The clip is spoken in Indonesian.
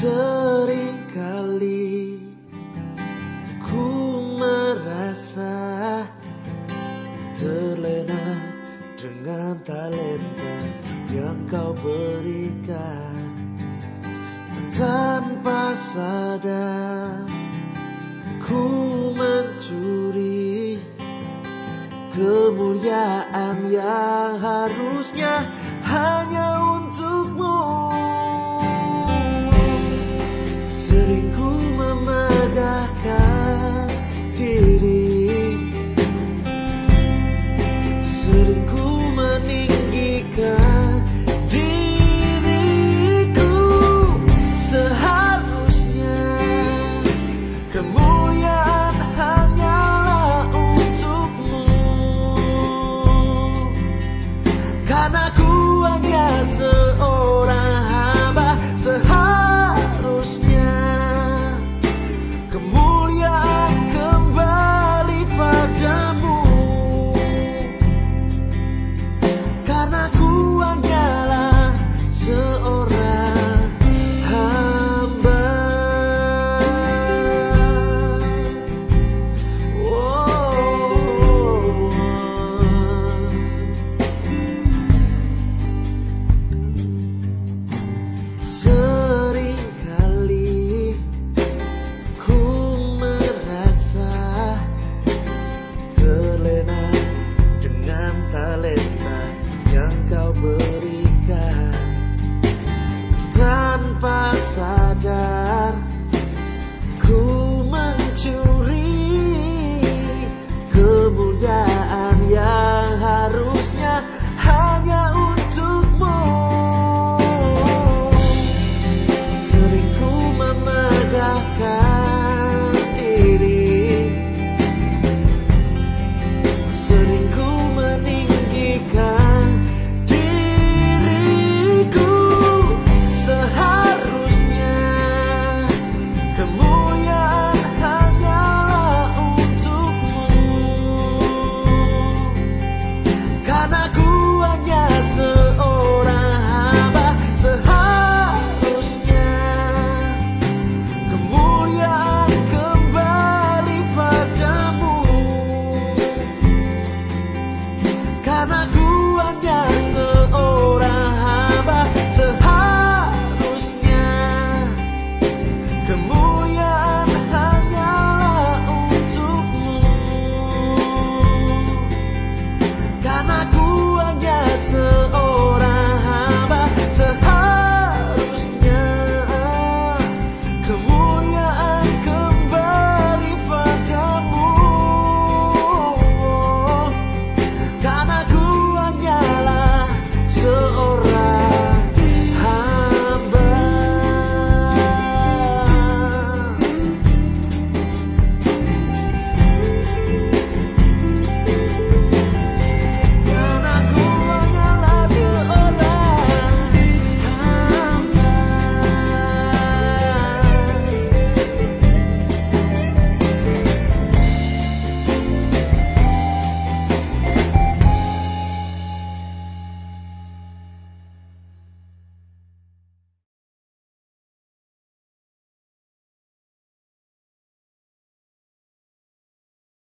Seringkali ku merasa terlena dengan talenta yang kau berikan. Tanpa sadar ku mencuri kemuliaan yang harusnya out, but να